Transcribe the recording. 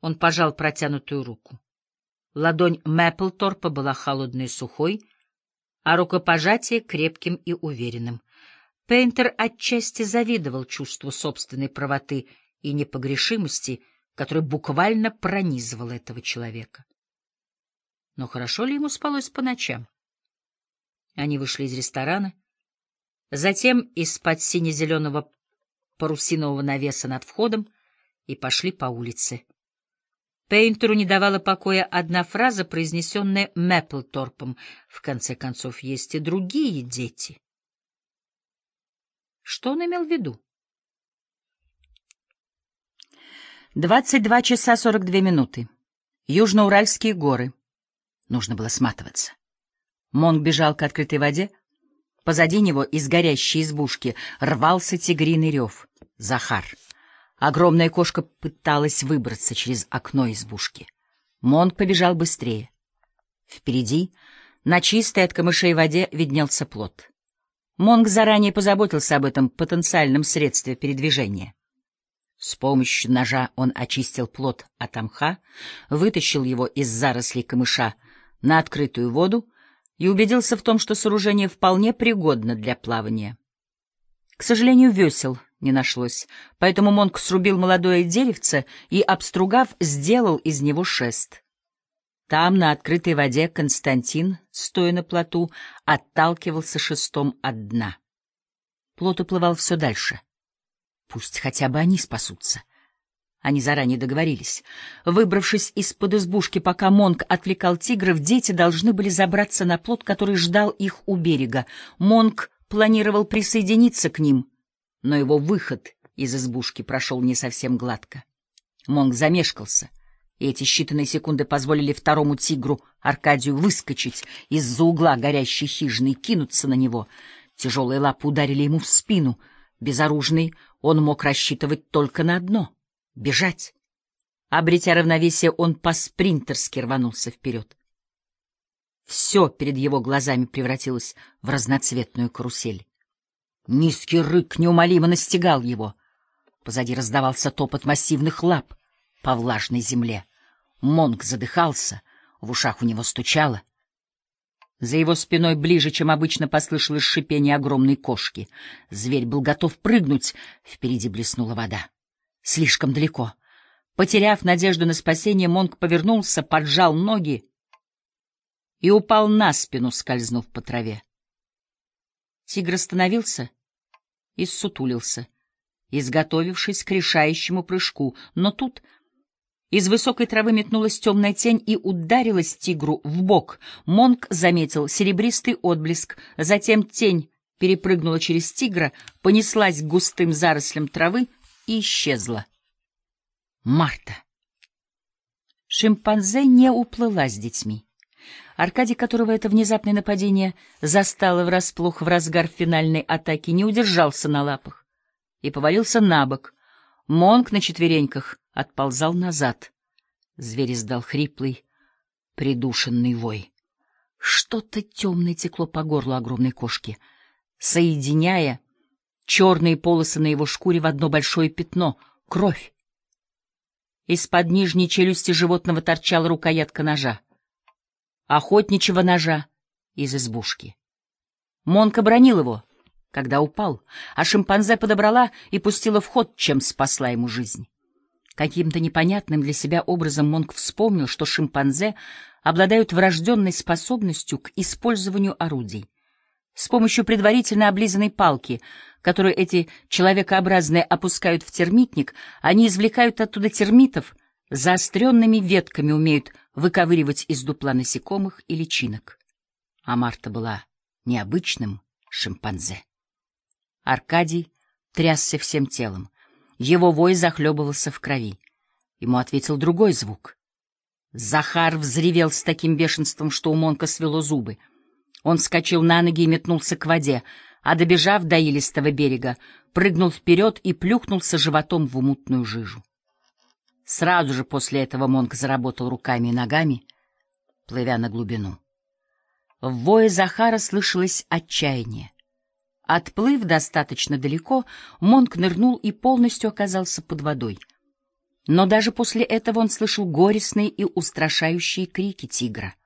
Он пожал протянутую руку. Ладонь Мэпплторпа была холодной и сухой, а рукопожатие крепким и уверенным. Пейнтер отчасти завидовал чувству собственной правоты и непогрешимости, которое буквально пронизывало этого человека. Но хорошо ли ему спалось по ночам? Они вышли из ресторана, затем из-под сине-зеленого парусинового навеса над входом и пошли по улице. Пейнтеру не давала покоя одна фраза, произнесенная Мэпплторпом. В конце концов, есть и другие дети. Что он имел в виду? Двадцать два часа сорок две минуты. Южноуральские горы. Нужно было сматываться. Монг бежал к открытой воде. Позади него из горящей избушки рвался тигриный рев. Захар. Огромная кошка пыталась выбраться через окно избушки. Монг побежал быстрее. Впереди, на чистой от камышей воде, виднелся плот. Монг заранее позаботился об этом потенциальном средстве передвижения. С помощью ножа он очистил плот от мха, вытащил его из зарослей камыша на открытую воду и убедился в том, что сооружение вполне пригодно для плавания. К сожалению, весел не нашлось, поэтому Монк срубил молодое деревце и, обстругав, сделал из него шест. Там, на открытой воде, Константин, стоя на плоту, отталкивался шестом от дна. Плот уплывал все дальше. Пусть хотя бы они спасутся. Они заранее договорились. Выбравшись из-под избушки, пока Монк отвлекал тигров, дети должны были забраться на плот, который ждал их у берега. Монк планировал присоединиться к ним, но его выход из избушки прошел не совсем гладко. Монк замешкался, и эти считанные секунды позволили второму тигру Аркадию выскочить из-за угла горящей хижины и кинуться на него. Тяжелые лапы ударили ему в спину. Безоружный он мог рассчитывать только на одно — бежать. Обретя равновесие, он по-спринтерски рванулся вперед. Все перед его глазами превратилось в разноцветную карусель. Низкий рык неумолимо настигал его. Позади раздавался топот массивных лап по влажной земле. Монг задыхался, в ушах у него стучало. За его спиной ближе, чем обычно, послышалось шипение огромной кошки. Зверь был готов прыгнуть, впереди блеснула вода. Слишком далеко. Потеряв надежду на спасение, Монг повернулся, поджал ноги и упал на спину, скользнув по траве. Тигр остановился и ссутулился, изготовившись к решающему прыжку, но тут из высокой травы метнулась темная тень и ударилась тигру в бок. Монк заметил серебристый отблеск, затем тень перепрыгнула через тигра, понеслась к густым зарослям травы и исчезла. Марта. Шимпанзе не уплыла с детьми. Аркадий, которого это внезапное нападение застало врасплох в разгар финальной атаки, не удержался на лапах и повалился на бок. Монк на четвереньках отползал назад. Зверь издал хриплый, придушенный вой. Что-то темное текло по горлу огромной кошки, соединяя черные полосы на его шкуре в одно большое пятно — кровь. Из-под нижней челюсти животного торчала рукоятка ножа охотничьего ножа из избушки. Монка бронил его, когда упал, а шимпанзе подобрала и пустила в ход, чем спасла ему жизнь. Каким-то непонятным для себя образом Монк вспомнил, что шимпанзе обладают врожденной способностью к использованию орудий. С помощью предварительно облизанной палки, которую эти человекообразные опускают в термитник, они извлекают оттуда термитов, заостренными ветками умеют выковыривать из дупла насекомых и личинок. А Марта была необычным шимпанзе. Аркадий трясся всем телом. Его вой захлебывался в крови. Ему ответил другой звук. Захар взревел с таким бешенством, что у Монка свело зубы. Он вскочил на ноги и метнулся к воде, а, добежав до илистого берега, прыгнул вперед и плюхнулся животом в умутную жижу. Сразу же после этого Монк заработал руками и ногами, плывя на глубину. В вое Захара слышалось отчаяние. Отплыв достаточно далеко, Монк нырнул и полностью оказался под водой. Но даже после этого он слышал горестные и устрашающие крики тигра.